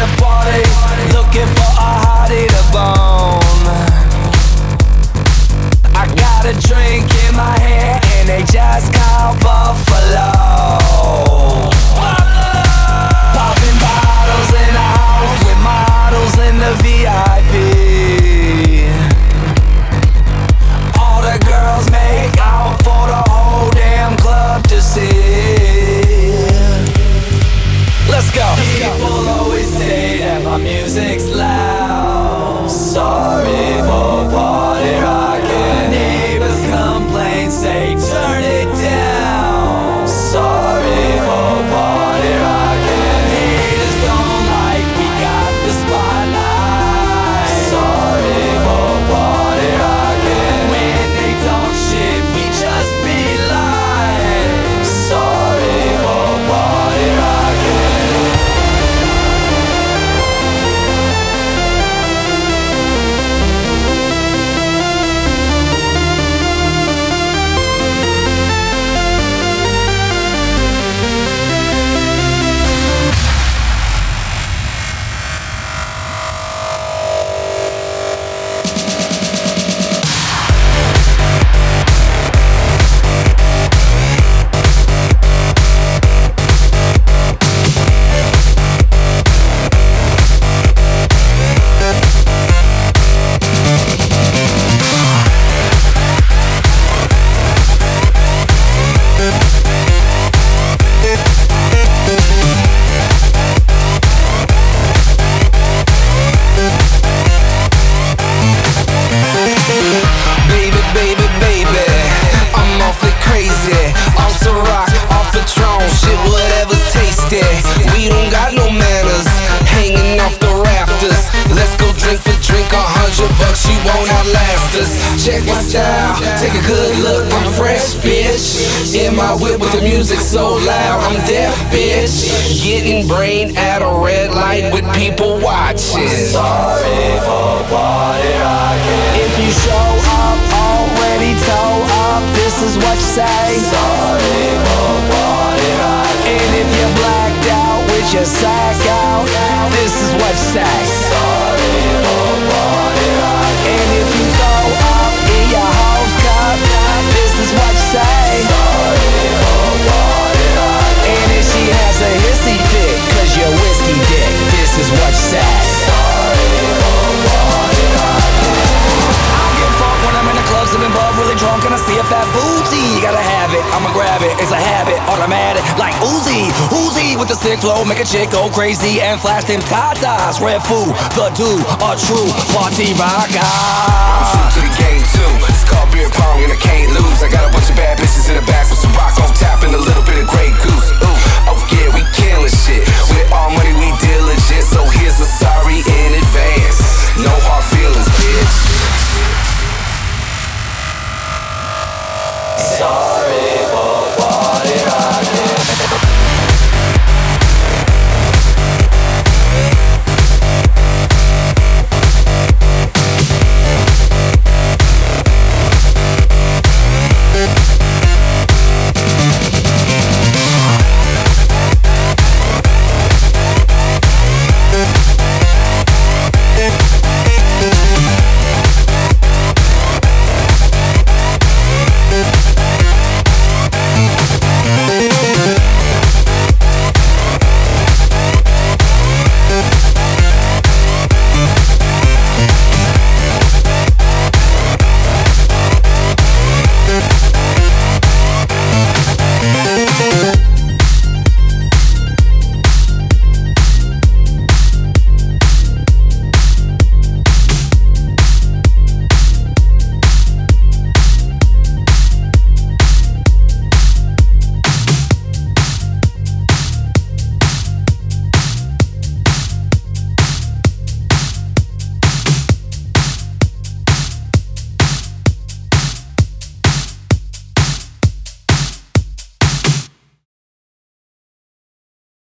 the party, looking for a hottie to bone. I got a drink in my hand and they just Go. People always say that my music's loud. Sorry. We don't got no manners. Hanging off the rafters. Let's go drink for drink. A hundred bucks, you won't outlast us. Check my style. Take a good look. I'm fresh, bitch. In my whip with the music so loud. I'm deaf, bitch. Getting brain at a red light with people watching. Sorry for what I. If you show up already toe up, this is what you say. Sorry your sack out, this is what can. And if you throw up in your house cup, this is what you say. And if she has a hissy fit, cause you're whiskey dick, this is what you fucked when I'm in the club, sipping bub, really drunk, and I see a fat booty. Gotta have it, I'ma grab it, it's a habit, automatic, like Uzi. Uzi with the sick flow, make a chick go crazy and flash them tatas. Redfoo, the dude, a true party rocker. True to the game